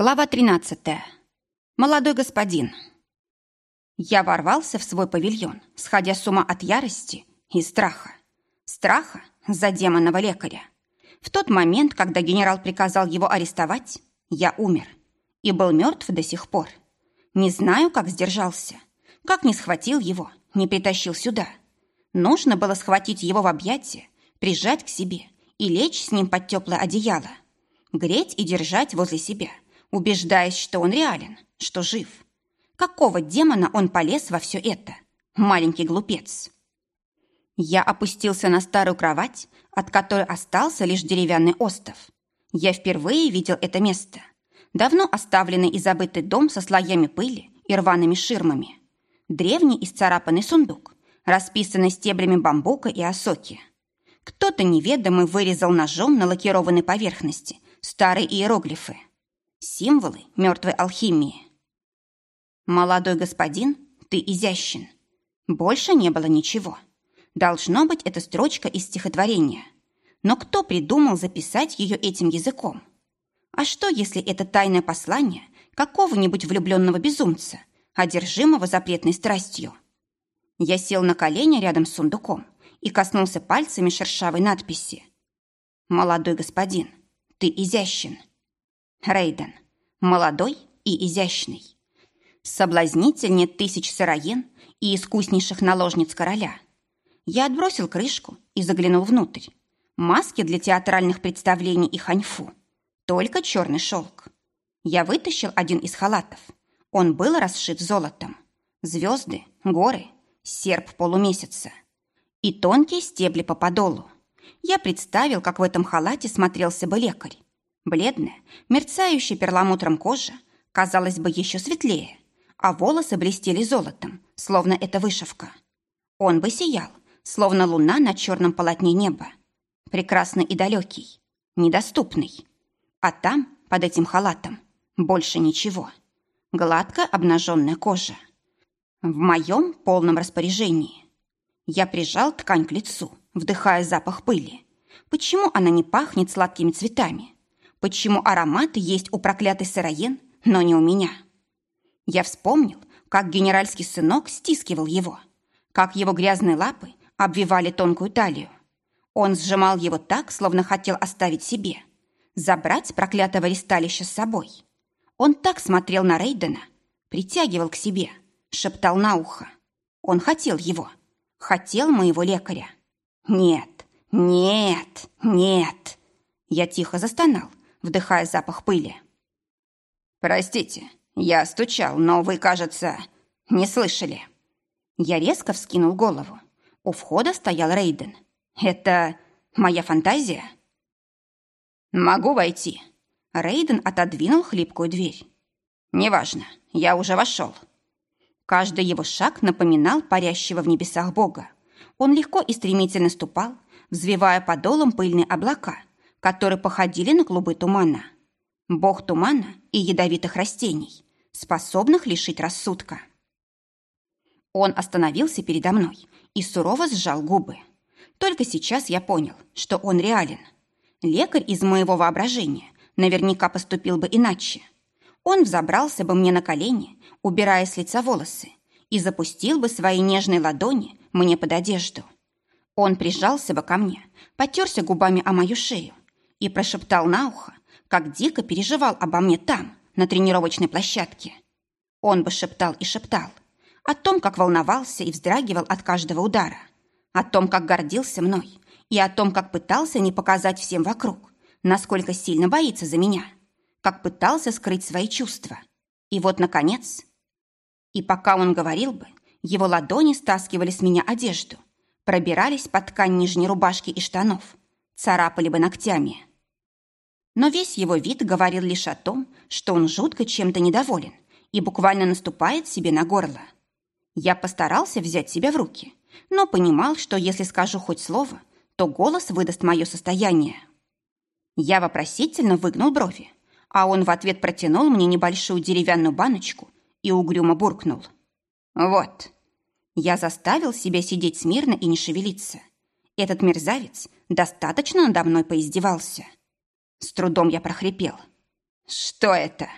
Глава 13. Молодой господин. Я ворвался в свой павильон, сходя с ума от ярости и страха. Страха за демонного лекаря. В тот момент, когда генерал приказал его арестовать, я умер и был мертв до сих пор. Не знаю, как сдержался, как не схватил его, не притащил сюда. Нужно было схватить его в объятия, прижать к себе и лечь с ним под теплое одеяло, греть и держать возле себя – убеждаясь, что он реален, что жив. Какого демона он полез во все это? Маленький глупец. Я опустился на старую кровать, от которой остался лишь деревянный остов. Я впервые видел это место. Давно оставленный и забытый дом со слоями пыли и рваными ширмами. Древний исцарапанный сундук, расписанный стеблями бамбука и осоки. Кто-то неведомый вырезал ножом на лакированной поверхности старые иероглифы. Символы мертвой алхимии. «Молодой господин, ты изящен». Больше не было ничего. Должно быть, это строчка из стихотворения. Но кто придумал записать ее этим языком? А что, если это тайное послание какого-нибудь влюбленного безумца, одержимого запретной страстью? Я сел на колени рядом с сундуком и коснулся пальцами шершавой надписи. «Молодой господин, ты изящен». Рейден. Молодой и изящный. Соблазнительнее тысяч сыроен и искуснейших наложниц короля. Я отбросил крышку и заглянул внутрь. Маски для театральных представлений и ханьфу. Только черный шелк. Я вытащил один из халатов. Он был расшит золотом. Звезды, горы, серп полумесяца. И тонкие стебли по подолу. Я представил, как в этом халате смотрелся бы лекарь Бледная, мерцающая перламутром кожа, казалось бы, еще светлее, а волосы блестели золотом, словно это вышивка. Он бы сиял, словно луна на черном полотне неба. Прекрасный и далекий, недоступный. А там, под этим халатом, больше ничего. Гладкая обнаженная кожа. В моем полном распоряжении. Я прижал ткань к лицу, вдыхая запах пыли. Почему она не пахнет сладкими цветами? Почему ароматы есть у проклятой сыроен, но не у меня. Я вспомнил, как генеральский сынок стискивал его, как его грязные лапы обвивали тонкую талию. Он сжимал его так, словно хотел оставить себе, забрать проклятого ресталища с собой. Он так смотрел на Рейдена, притягивал к себе, шептал на ухо. Он хотел его, хотел моего лекаря. Нет, нет, нет. Я тихо застонал, вдыхая запах пыли. «Простите, я стучал, но вы, кажется, не слышали». Я резко вскинул голову. У входа стоял Рейден. «Это моя фантазия?» «Могу войти». Рейден отодвинул хлипкую дверь. «Неважно, я уже вошел». Каждый его шаг напоминал парящего в небесах Бога. Он легко и стремительно ступал, взвивая подолом пыльные облака, которые походили на клубы тумана. Бог тумана и ядовитых растений, способных лишить рассудка. Он остановился передо мной и сурово сжал губы. Только сейчас я понял, что он реален. Лекарь из моего воображения наверняка поступил бы иначе. Он взобрался бы мне на колени, убирая с лица волосы, и запустил бы свои нежные ладони мне под одежду. Он прижался бы ко мне, потерся губами о мою шею и прошептал на ухо, как дико переживал обо мне там, на тренировочной площадке. Он бы шептал и шептал о том, как волновался и вздрагивал от каждого удара, о том, как гордился мной, и о том, как пытался не показать всем вокруг, насколько сильно боится за меня, как пытался скрыть свои чувства. И вот, наконец... И пока он говорил бы, его ладони стаскивали с меня одежду, пробирались под ткань нижней рубашки и штанов, царапали бы ногтями но весь его вид говорил лишь о том, что он жутко чем-то недоволен и буквально наступает себе на горло. Я постарался взять себя в руки, но понимал, что если скажу хоть слово, то голос выдаст мое состояние. Я вопросительно выгнул брови, а он в ответ протянул мне небольшую деревянную баночку и угрюмо буркнул. «Вот». Я заставил себя сидеть смирно и не шевелиться. Этот мерзавец достаточно надо мной поиздевался. С трудом я прохрипел. «Что это?»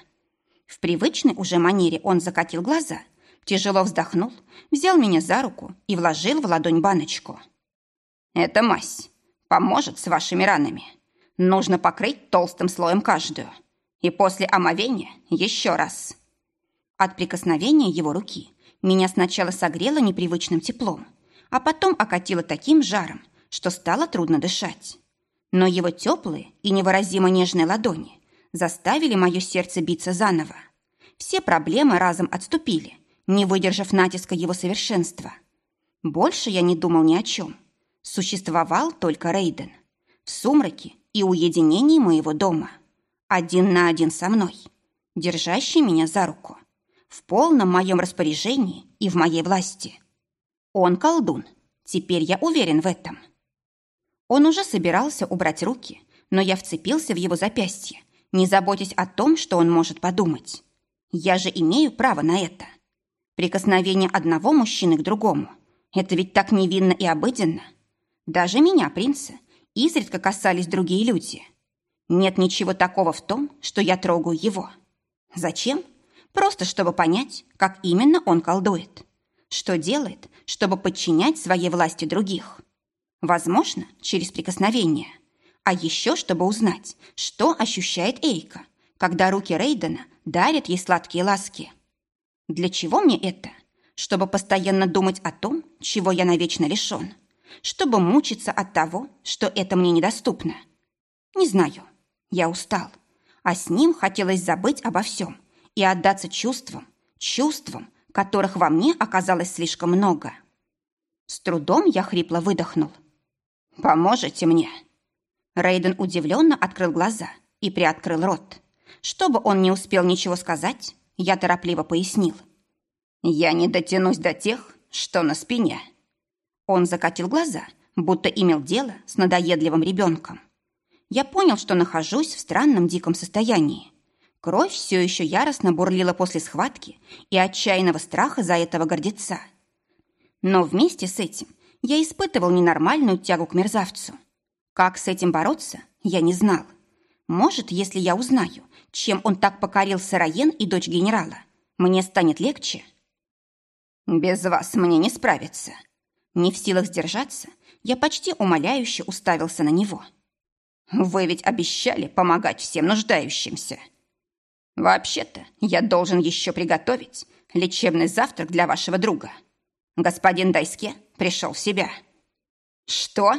В привычной уже манере он закатил глаза, тяжело вздохнул, взял меня за руку и вложил в ладонь баночку. «Это мазь. Поможет с вашими ранами. Нужно покрыть толстым слоем каждую. И после омовения еще раз». От прикосновения его руки меня сначала согрело непривычным теплом, а потом окатило таким жаром, что стало трудно дышать. Но его теплые и невыразимо нежные ладони заставили мое сердце биться заново. Все проблемы разом отступили, не выдержав натиска его совершенства. Больше я не думал ни о чем. Существовал только Рейден. В сумраке и уединении моего дома. Один на один со мной. Держащий меня за руку. В полном моем распоряжении и в моей власти. Он колдун. Теперь я уверен в этом. Он уже собирался убрать руки, но я вцепился в его запястье, не заботясь о том, что он может подумать. Я же имею право на это. Прикосновение одного мужчины к другому – это ведь так невинно и обыденно. Даже меня, принца, изредка касались другие люди. Нет ничего такого в том, что я трогаю его. Зачем? Просто чтобы понять, как именно он колдует. Что делает, чтобы подчинять своей власти других. Возможно, через прикосновение. А еще, чтобы узнать, что ощущает Эрика, когда руки Рейдена дарят ей сладкие ласки. Для чего мне это? Чтобы постоянно думать о том, чего я навечно лишен. Чтобы мучиться от того, что это мне недоступно. Не знаю. Я устал. А с ним хотелось забыть обо всем и отдаться чувствам, чувствам, которых во мне оказалось слишком много. С трудом я хрипло выдохнул. «Поможете мне?» Рейден удивленно открыл глаза и приоткрыл рот. Чтобы он не успел ничего сказать, я торопливо пояснил. «Я не дотянусь до тех, что на спине». Он закатил глаза, будто имел дело с надоедливым ребенком. Я понял, что нахожусь в странном диком состоянии. Кровь все еще яростно бурлила после схватки и отчаянного страха за этого гордеца. Но вместе с этим я испытывал ненормальную тягу к мерзавцу. Как с этим бороться, я не знал. Может, если я узнаю, чем он так покорил Сыроен и дочь генерала, мне станет легче? Без вас мне не справиться. Не в силах сдержаться, я почти умоляюще уставился на него. Вы ведь обещали помогать всем нуждающимся. Вообще-то, я должен еще приготовить лечебный завтрак для вашего друга. Господин Дайске пришел в себя. Что?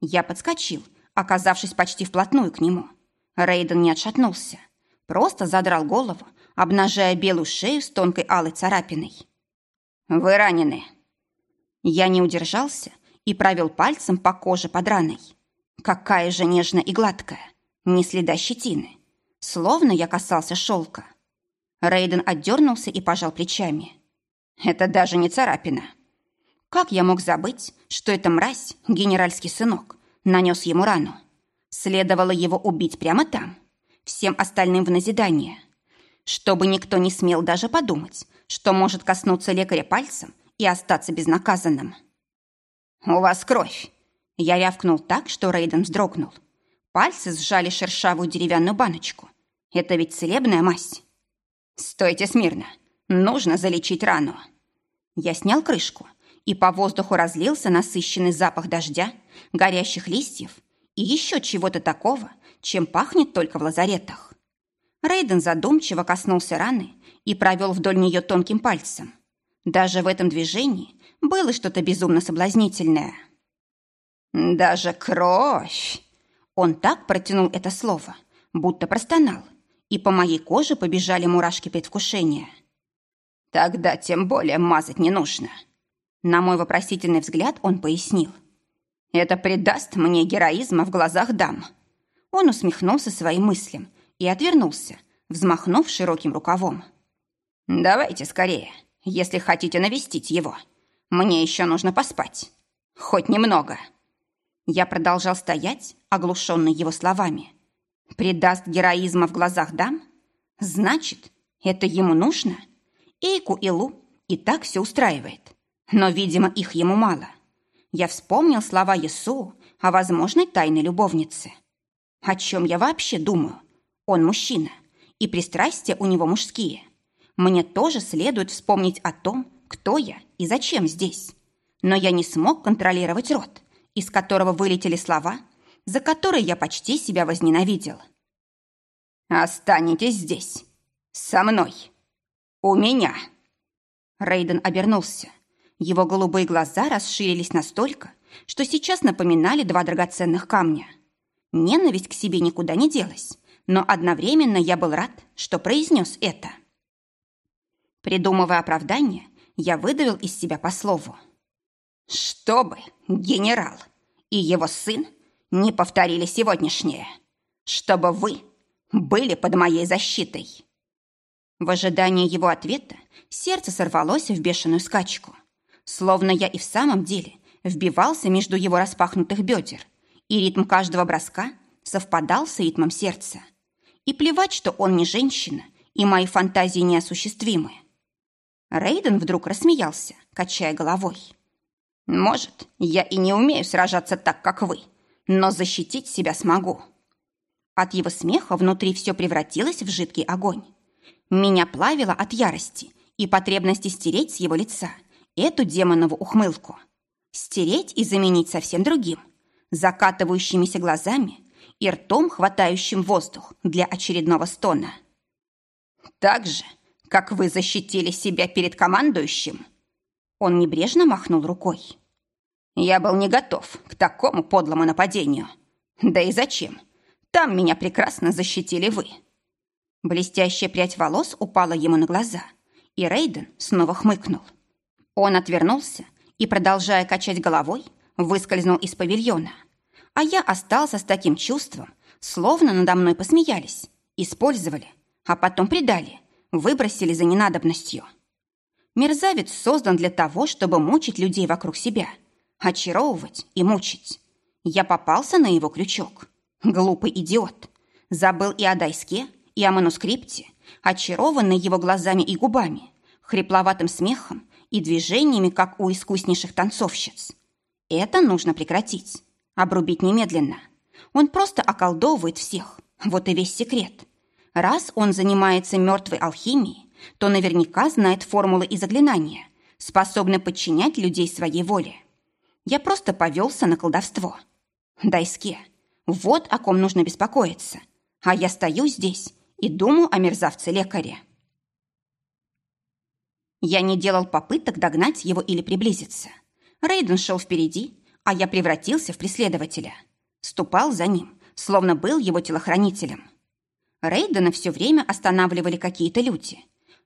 Я подскочил, оказавшись почти вплотную к нему. Рейден не отшатнулся, просто задрал голову, обнажая белую шею с тонкой алой царапиной. «Вы ранены!» Я не удержался и провел пальцем по коже под раной. Какая же нежная и гладкая, ни следа щетины. Словно я касался шелка. Рейден отдернулся и пожал плечами. «Это даже не царапина. Как я мог забыть, что эта мразь, генеральский сынок, нанес ему рану? Следовало его убить прямо там, всем остальным в назидание. Чтобы никто не смел даже подумать, что может коснуться лекаря пальцем и остаться безнаказанным. «У вас кровь!» Я рявкнул так, что Рейден вздрогнул. Пальцы сжали шершавую деревянную баночку. Это ведь целебная мазь. «Стойте смирно. Нужно залечить рану». Я снял крышку и по воздуху разлился насыщенный запах дождя, горящих листьев и еще чего-то такого, чем пахнет только в лазаретах. Рейден задумчиво коснулся раны и провел вдоль нее тонким пальцем. Даже в этом движении было что-то безумно соблазнительное. «Даже кровь!» Он так протянул это слово, будто простонал, и по моей коже побежали мурашки предвкушения. «Тогда тем более мазать не нужно. На мой вопросительный взгляд он пояснил. «Это придаст мне героизма в глазах дам». Он усмехнулся своим мыслям и отвернулся, взмахнув широким рукавом. «Давайте скорее, если хотите навестить его. Мне еще нужно поспать. Хоть немного». Я продолжал стоять, оглушенный его словами. «Придаст героизма в глазах дам? Значит, это ему нужно?» Эйку и Лу и так все устраивает. Но, видимо, их ему мало. Я вспомнил слова Есу о возможной тайной любовнице. О чем я вообще думаю? Он мужчина, и пристрастия у него мужские. Мне тоже следует вспомнить о том, кто я и зачем здесь. Но я не смог контролировать рот, из которого вылетели слова, за которые я почти себя возненавидел. «Останетесь здесь. Со мной. У меня». Рейден обернулся. Его голубые глаза расширились настолько, что сейчас напоминали два драгоценных камня. Ненависть к себе никуда не делась, но одновременно я был рад, что произнес это. Придумывая оправдание, я выдавил из себя по слову. «Чтобы генерал и его сын не повторили сегодняшнее, чтобы вы были под моей защитой». В ожидании его ответа сердце сорвалось в бешеную скачку. Словно я и в самом деле вбивался между его распахнутых бедер, и ритм каждого броска совпадал с ритмом сердца. И плевать, что он не женщина, и мои фантазии неосуществимы. Рейден вдруг рассмеялся, качая головой. «Может, я и не умею сражаться так, как вы, но защитить себя смогу». От его смеха внутри все превратилось в жидкий огонь. Меня плавило от ярости и потребности стереть с его лица эту демонову ухмылку. Стереть и заменить совсем другим, закатывающимися глазами и ртом, хватающим воздух для очередного стона. Так же, как вы защитили себя перед командующим. Он небрежно махнул рукой. Я был не готов к такому подлому нападению. Да и зачем? Там меня прекрасно защитили вы. Блестящая прядь волос упала ему на глаза, и Рейден снова хмыкнул. Он отвернулся и, продолжая качать головой, выскользнул из павильона. А я остался с таким чувством, словно надо мной посмеялись, использовали, а потом предали, выбросили за ненадобностью. Мерзавец создан для того, чтобы мучить людей вокруг себя, очаровывать и мучить. Я попался на его крючок. Глупый идиот. Забыл и о Дайске, и о манускрипте, очарованный его глазами и губами, хрипловатым смехом и движениями, как у искуснейших танцовщиц. Это нужно прекратить, обрубить немедленно. Он просто околдовывает всех, вот и весь секрет. Раз он занимается мертвой алхимией, то наверняка знает формулы и заклинания, способны подчинять людей своей воле. Я просто повелся на колдовство. Дайске, вот о ком нужно беспокоиться. А я стою здесь и думаю о мерзавце-лекаре. Я не делал попыток догнать его или приблизиться. Рейден шел впереди, а я превратился в преследователя. Ступал за ним, словно был его телохранителем. Рейдена все время останавливали какие-то люди.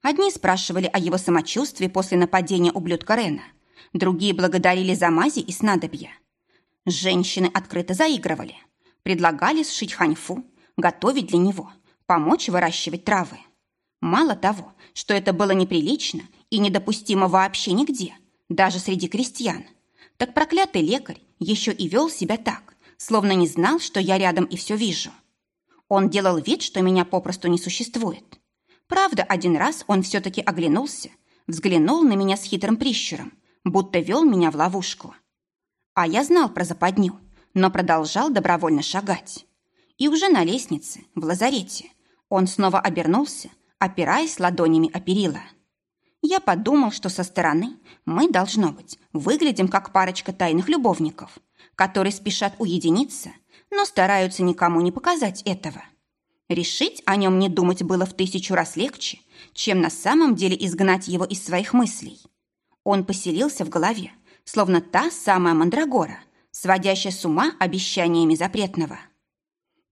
Одни спрашивали о его самочувствии после нападения ублюдка Рена, другие благодарили за мази и снадобья. Женщины открыто заигрывали, предлагали сшить ханьфу, готовить для него, помочь выращивать травы. Мало того, что это было неприлично и недопустимо вообще нигде, даже среди крестьян, так проклятый лекарь еще и вел себя так, словно не знал, что я рядом и все вижу. Он делал вид, что меня попросту не существует. Правда, один раз он все-таки оглянулся, взглянул на меня с хитрым прищуром, будто вел меня в ловушку. А я знал про западню, но продолжал добровольно шагать. И уже на лестнице, в лазарете, он снова обернулся, опираясь ладонями о перила. Я подумал, что со стороны мы, должно быть, выглядим как парочка тайных любовников, которые спешат уединиться, но стараются никому не показать этого. Решить о нем не думать было в тысячу раз легче, чем на самом деле изгнать его из своих мыслей. Он поселился в голове, словно та самая мандрагора, сводящая с ума обещаниями запретного.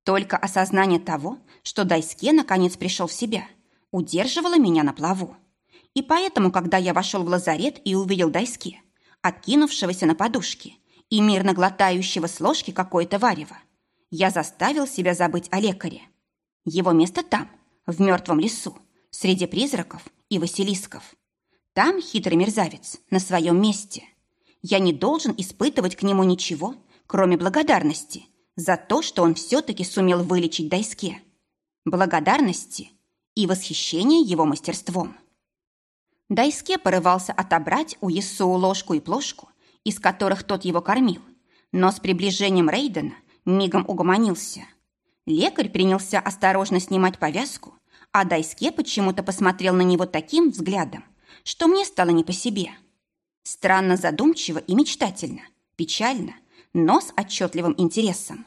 Только осознание того, что Дайске наконец пришел в себя, удерживало меня на плаву. И поэтому, когда я вошел в лазарет и увидел Дайске, откинувшегося на подушке и мирно глотающего с ложки какое-то варево, я заставил себя забыть о лекаре. Его место там, в мертвом лесу, среди призраков и василисков. Там хитрый мерзавец, на своем месте. Я не должен испытывать к нему ничего, кроме благодарности – за то, что он все-таки сумел вылечить Дайске. Благодарности и восхищение его мастерством. Дайске порывался отобрать у Есоу ложку и плошку, из которых тот его кормил, но с приближением Рейдена мигом угомонился. Лекарь принялся осторожно снимать повязку, а Дайске почему-то посмотрел на него таким взглядом, что мне стало не по себе. Странно задумчиво и мечтательно, печально, но с отчетливым интересом.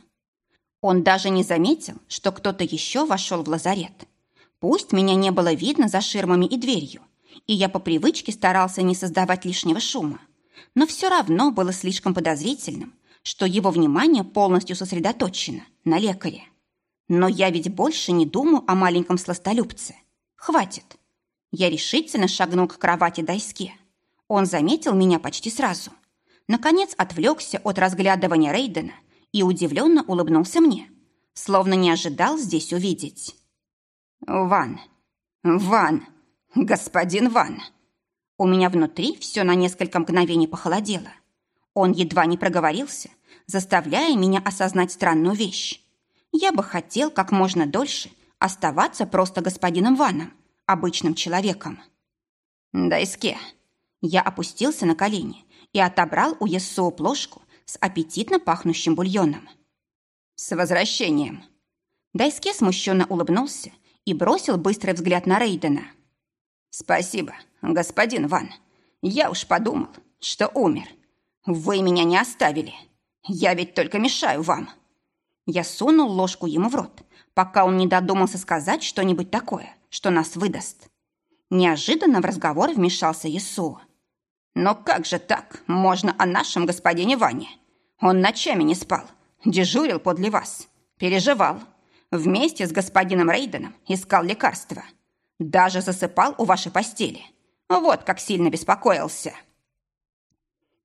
Он даже не заметил, что кто-то еще вошел в лазарет. Пусть меня не было видно за ширмами и дверью, и я по привычке старался не создавать лишнего шума, но все равно было слишком подозрительным, что его внимание полностью сосредоточено на лекаре. Но я ведь больше не думаю о маленьком сластолюбце. Хватит. Я решительно шагнул к кровати Дайске. Он заметил меня почти сразу. Наконец отвлекся от разглядывания Рейдена и удивленно улыбнулся мне, словно не ожидал здесь увидеть. «Ван! Ван! Господин Ван!» У меня внутри все на несколько мгновений похолодело. Он едва не проговорился, заставляя меня осознать странную вещь. Я бы хотел как можно дольше оставаться просто господином Ваном, обычным человеком. Дайске. Я опустился на колени и отобрал у Ессоу плошку с аппетитно пахнущим бульоном. «С возвращением!» Дайске смущенно улыбнулся и бросил быстрый взгляд на Рейдена. «Спасибо, господин Ван. Я уж подумал, что умер. Вы меня не оставили. Я ведь только мешаю вам». Я сунул ложку ему в рот, пока он не додумался сказать что-нибудь такое, что нас выдаст. Неожиданно в разговор вмешался Иисус. «Но как же так можно о нашем господине Ване? Он ночами не спал, дежурил подле вас, переживал. Вместе с господином Рейденом искал лекарства. Даже засыпал у вашей постели. Вот как сильно беспокоился».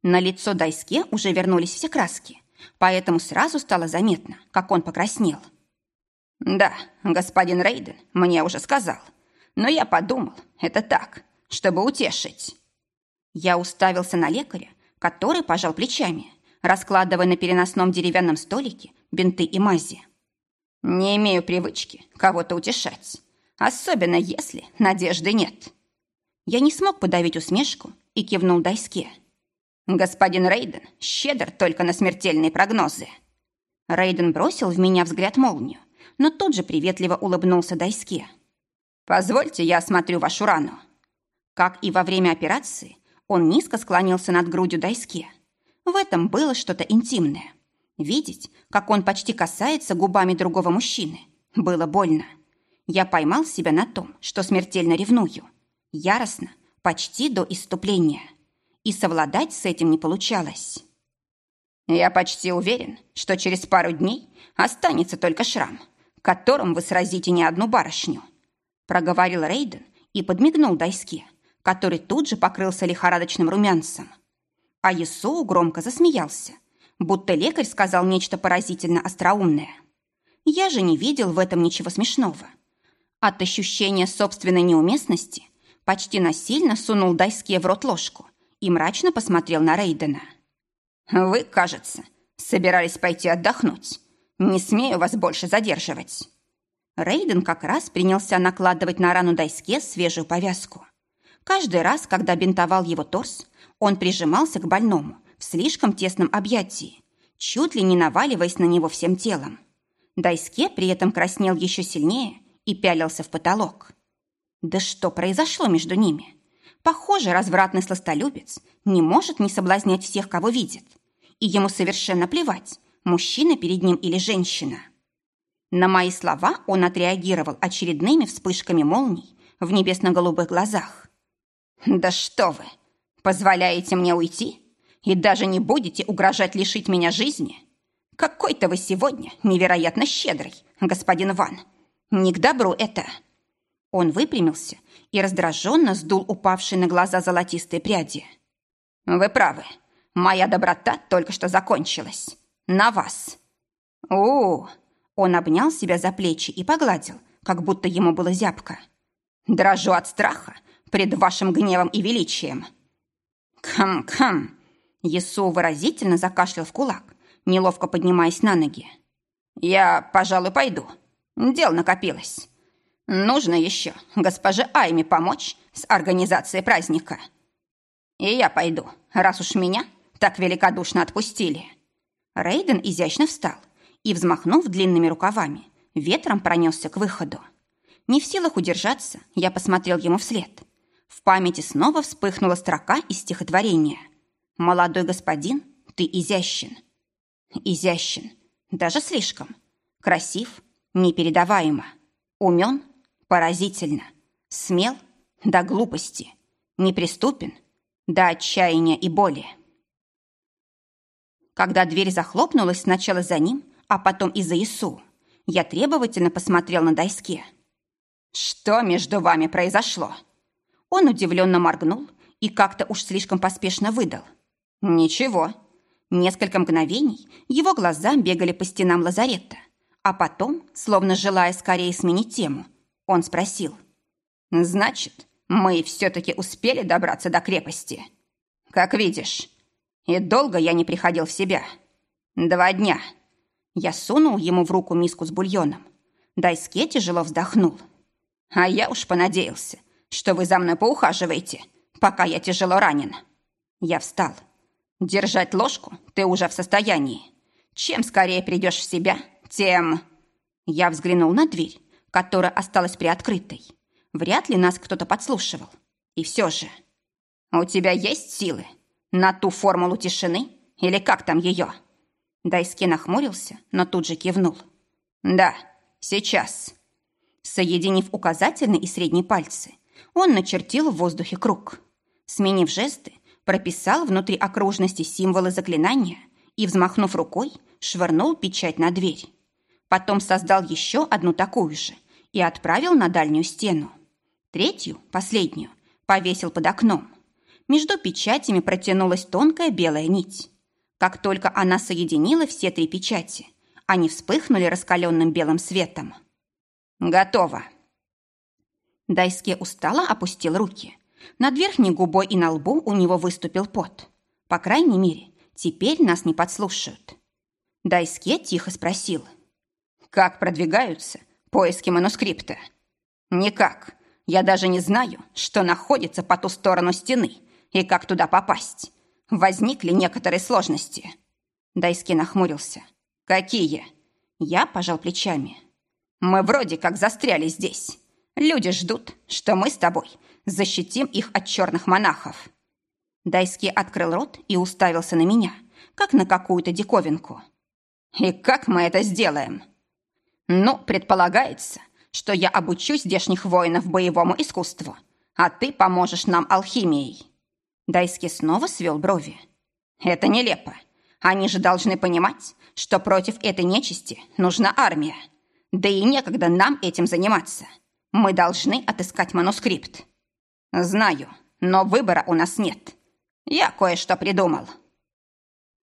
На лицо Дайске уже вернулись все краски, поэтому сразу стало заметно, как он покраснел. «Да, господин Рейден мне уже сказал, но я подумал, это так, чтобы утешить». Я уставился на лекаря, который пожал плечами, раскладывая на переносном деревянном столике бинты и мази. «Не имею привычки кого-то утешать, особенно если надежды нет». Я не смог подавить усмешку и кивнул Дайске. Господин Рейден щедр только на смертельные прогнозы. Рейден бросил в меня взгляд молнию, но тут же приветливо улыбнулся Дайске. «Позвольте, я осмотрю вашу рану». Как и во время операции, он низко склонился над грудью Дайске. В этом было что-то интимное. Видеть, как он почти касается губами другого мужчины, было больно. Я поймал себя на том, что смертельно ревную. Яростно, почти до иступления и совладать с этим не получалось. «Я почти уверен, что через пару дней останется только шрам, которым вы сразите не одну барышню», проговорил Рейден и подмигнул Дайске, который тут же покрылся лихорадочным румянцем. А Есоу громко засмеялся, будто лекарь сказал нечто поразительно остроумное. Я же не видел в этом ничего смешного. От ощущения собственной неуместности почти насильно сунул Дайске в рот ложку и мрачно посмотрел на Рейдена. «Вы, кажется, собирались пойти отдохнуть. Не смею вас больше задерживать». Рейден как раз принялся накладывать на рану Дайске свежую повязку. Каждый раз, когда бинтовал его торс, он прижимался к больному в слишком тесном объятии, чуть ли не наваливаясь на него всем телом. Дайске при этом краснел еще сильнее и пялился в потолок. Да что произошло между ними? Похоже, развратный сластолюбец не может не соблазнять всех, кого видит. И ему совершенно плевать, мужчина перед ним или женщина. На мои слова он отреагировал очередными вспышками молний в небесно-голубых глазах. «Да что вы! Позволяете мне уйти? И даже не будете угрожать лишить меня жизни? Какой-то вы сегодня невероятно щедрый, господин Ван. Не к добру это!» Он выпрямился и раздраженно сдул упавшие на глаза золотистые пряди. «Вы правы. Моя доброта только что закончилась. На вас». У, -у, -у Он обнял себя за плечи и погладил, как будто ему было зябко. «Дрожу от страха пред вашим гневом и величием». «Кхм-кхм!» Есу выразительно закашлял в кулак, неловко поднимаясь на ноги. «Я, пожалуй, пойду. Дел накопилось. Нужно еще госпоже Айме помочь с организацией праздника. И я пойду, раз уж меня так великодушно отпустили. Рейден изящно встал и, взмахнув длинными рукавами, ветром пронесся к выходу. Не в силах удержаться, я посмотрел ему вслед. В памяти снова вспыхнула строка из стихотворения. «Молодой господин, ты изящен». Изящен, даже слишком. Красив, непередаваемо. Умен, поразительно. Смел, до глупости. Неприступен, до отчаяния и боли. Когда дверь захлопнулась сначала за ним, а потом и за Ису, я требовательно посмотрел на Дайске. «Что между вами произошло?» Он удивленно моргнул и как-то уж слишком поспешно выдал. «Ничего». Несколько мгновений его глаза бегали по стенам лазарета, а потом, словно желая скорее сменить тему, он спросил. «Значит, мы все-таки успели добраться до крепости?» «Как видишь. И долго я не приходил в себя. Два дня». Я сунул ему в руку миску с бульоном. Дайске тяжело вздохнул. «А я уж понадеялся, что вы за мной поухаживаете, пока я тяжело ранен». Я встал. «Держать ложку ты уже в состоянии. Чем скорее придешь в себя, тем...» Я взглянул на дверь, которая осталась приоткрытой. Вряд ли нас кто-то подслушивал. И все же... «У тебя есть силы? На ту формулу тишины? Или как там ее?» Дайски нахмурился, но тут же кивнул. «Да, сейчас». Соединив указательный и средний пальцы, он начертил в воздухе круг. Сменив жесты, прописал внутри окружности символы заклинания и, взмахнув рукой, швырнул печать на дверь. Потом создал еще одну такую же и отправил на дальнюю стену. Третью, последнюю, повесил под окном. Между печатями протянулась тонкая белая нить. Как только она соединила все три печати, они вспыхнули раскаленным белым светом. «Готово!» Дайске устало опустил руки. Над верхней губой и на лбу у него выступил пот. По крайней мере, теперь нас не подслушают. Дайске тихо спросил. «Как продвигаются поиски манускрипта?» «Никак. Я даже не знаю, что находится по ту сторону стены и как туда попасть. Возникли некоторые сложности». Дайски нахмурился. «Какие?» Я пожал плечами. «Мы вроде как застряли здесь. Люди ждут, что мы с тобой защитим их от черных монахов». Дайски открыл рот и уставился на меня, как на какую-то диковинку. «И как мы это сделаем?» «Ну, предполагается, что я обучу здешних воинов боевому искусству, а ты поможешь нам алхимией». Дайски снова свел брови. «Это нелепо. Они же должны понимать, что против этой нечисти нужна армия. Да и некогда нам этим заниматься. Мы должны отыскать манускрипт». «Знаю, но выбора у нас нет. Я кое-что придумал».